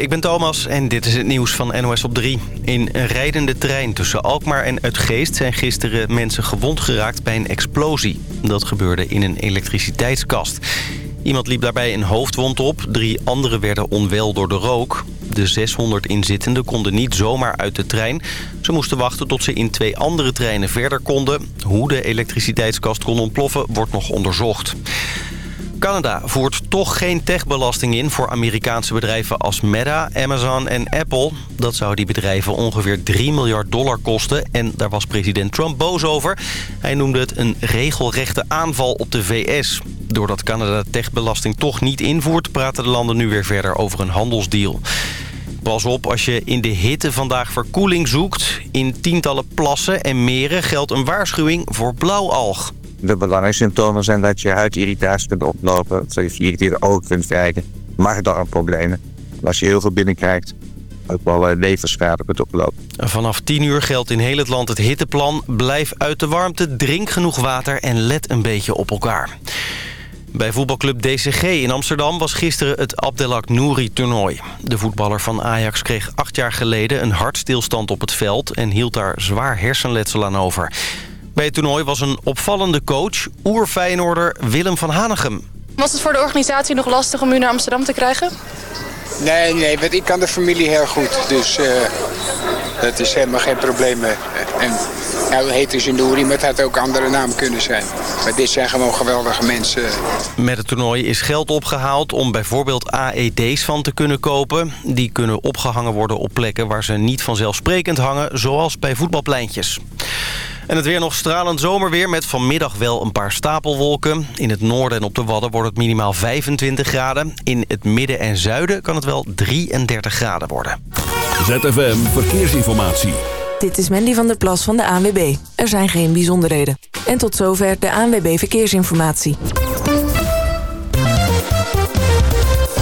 Ik ben Thomas en dit is het nieuws van NOS op 3. In een rijdende trein tussen Alkmaar en Uitgeest zijn gisteren mensen gewond geraakt bij een explosie. Dat gebeurde in een elektriciteitskast. Iemand liep daarbij een hoofdwond op, drie anderen werden onwel door de rook. De 600 inzittenden konden niet zomaar uit de trein. Ze moesten wachten tot ze in twee andere treinen verder konden. Hoe de elektriciteitskast kon ontploffen wordt nog onderzocht. Canada voert toch geen techbelasting in voor Amerikaanse bedrijven als Meta, Amazon en Apple. Dat zou die bedrijven ongeveer 3 miljard dollar kosten en daar was president Trump boos over. Hij noemde het een regelrechte aanval op de VS. Doordat Canada techbelasting toch niet invoert, praten de landen nu weer verder over een handelsdeal. Pas op als je in de hitte vandaag verkoeling zoekt. In tientallen plassen en meren geldt een waarschuwing voor blauwalg. De belangrijkste symptomen zijn dat je huidirritatie kunt oplopen, dat je geïrriteerde ogen kunt krijgen, maagdarmproblemen. Als je heel veel binnenkrijgt, ook wel eh, levensschade kunt oplopen. Vanaf 10 uur geldt in heel het land het hitteplan. Blijf uit de warmte, drink genoeg water en let een beetje op elkaar. Bij voetbalclub DCG in Amsterdam was gisteren het Abdelak Nouri-toernooi. De voetballer van Ajax kreeg acht jaar geleden een hartstilstand op het veld... en hield daar zwaar hersenletsel aan over. Bij het toernooi was een opvallende coach, oer-Feyenoorder Willem van Hanegem. Was het voor de organisatie nog lastig om u naar Amsterdam te krijgen? Nee, nee, want ik kan de familie heel goed. Dus uh, dat is helemaal geen probleem. En nou heet dus Nouri, maar het had ook andere naam kunnen zijn. Maar dit zijn gewoon geweldige mensen. Met het toernooi is geld opgehaald om bijvoorbeeld AED's van te kunnen kopen. Die kunnen opgehangen worden op plekken waar ze niet vanzelfsprekend hangen, zoals bij voetbalpleintjes. En het weer nog stralend zomerweer met vanmiddag wel een paar stapelwolken. In het noorden en op de Wadden wordt het minimaal 25 graden. In het midden en zuiden kan het wel 33 graden worden. ZFM Verkeersinformatie. Dit is Mandy van der Plas van de ANWB. Er zijn geen bijzonderheden. En tot zover de ANWB Verkeersinformatie.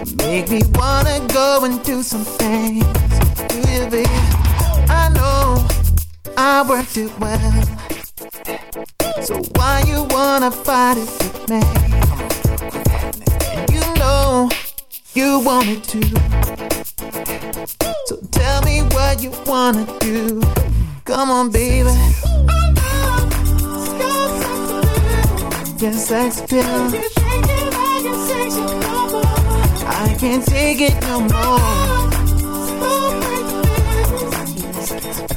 Make me wanna go and do some things. Do you, baby? I know I worked it well. So why you wanna fight it with me? And you know you wanted to. So tell me what you wanna do. Come on, baby. Your sex appeal. Can't take it no more.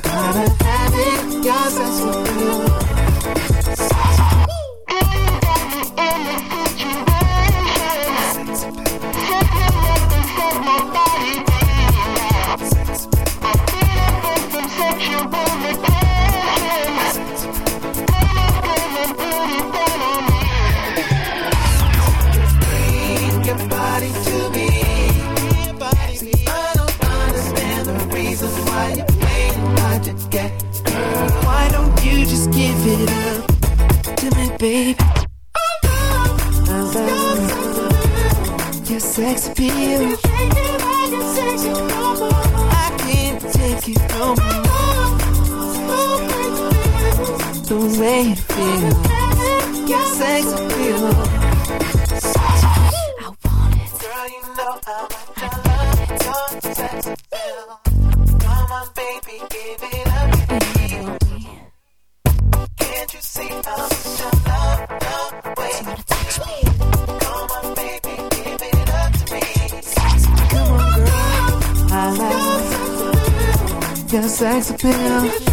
Gotta have it, your sex appeal. Way it feels, your sex appeal. Girl, you know how much I love your sex appeal. Come on, baby, give it up to me. Can't you see how much I love the way touch me? Come on, baby, give it up to me. Come on, girl, I love your sex appeal. Sex appeal.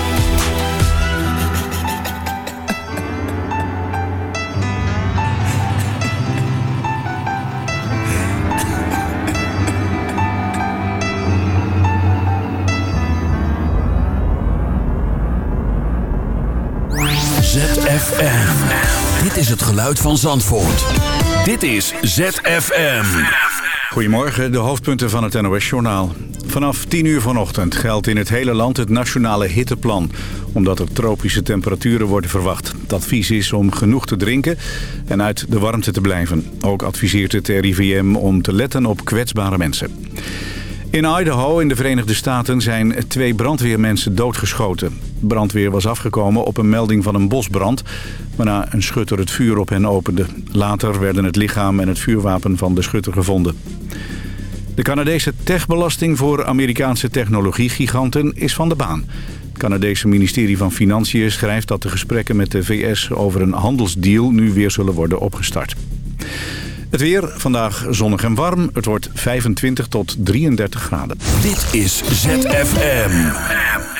ZFM. Dit is het geluid van Zandvoort. Dit is ZFM. Goedemorgen, de hoofdpunten van het NOS-journaal. Vanaf 10 uur vanochtend geldt in het hele land het nationale hitteplan... omdat er tropische temperaturen worden verwacht. Het advies is om genoeg te drinken en uit de warmte te blijven. Ook adviseert het RIVM om te letten op kwetsbare mensen. In Idaho in de Verenigde Staten zijn twee brandweermensen doodgeschoten. Brandweer was afgekomen op een melding van een bosbrand... waarna een schutter het vuur op hen opende. Later werden het lichaam en het vuurwapen van de schutter gevonden. De Canadese techbelasting voor Amerikaanse technologiegiganten is van de baan. Het Canadese ministerie van Financiën schrijft dat de gesprekken met de VS over een handelsdeal nu weer zullen worden opgestart. Het weer, vandaag zonnig en warm. Het wordt 25 tot 33 graden. Dit is ZFM.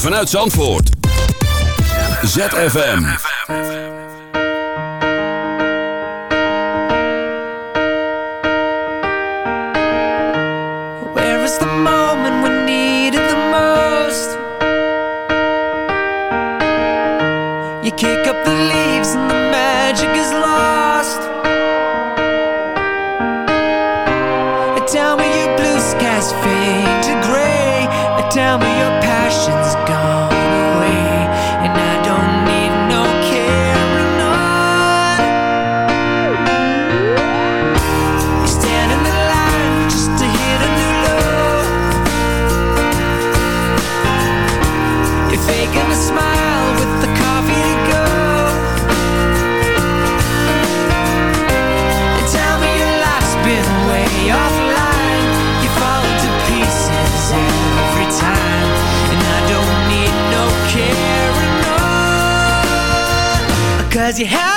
vanuit Zandvoort. ZFM. Where is the moment we needed the most? You kick up the lead. Cause you have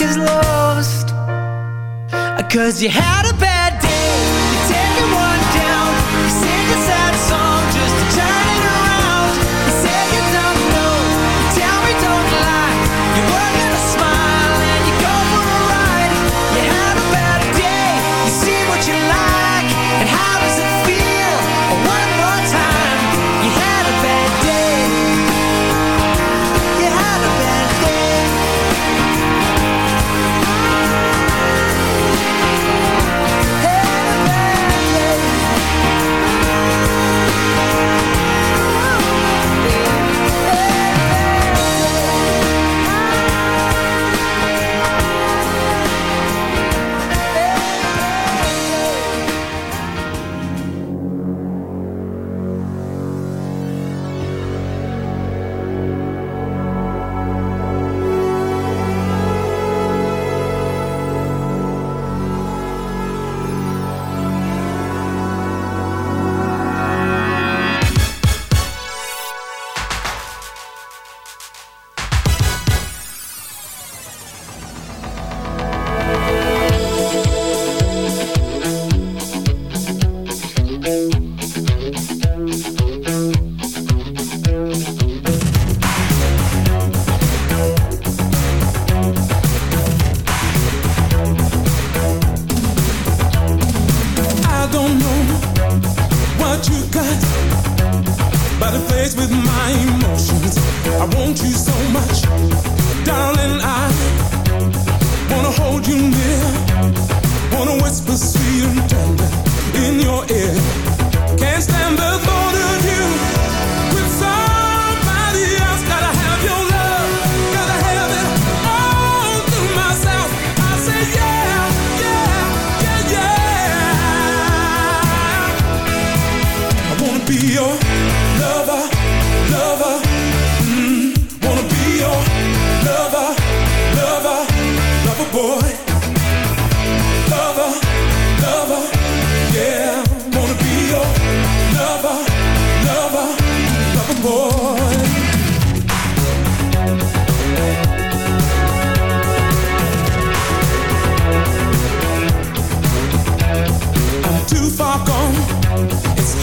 is lost. Cause you had a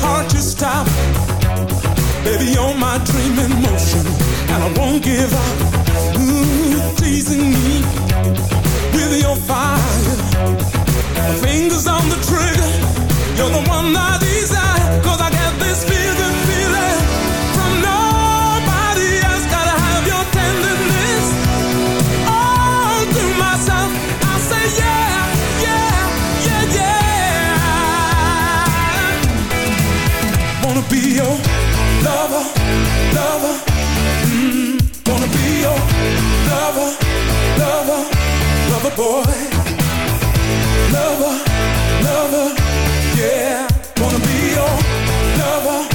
hard to stop. Baby, you're my dream in motion, and I won't give up. Ooh, teasing me with your fire. My fingers on the trigger, you're the one I desire. Lover, wanna be your lover, lover, lover boy. Lover, lover, yeah, wanna be your lover.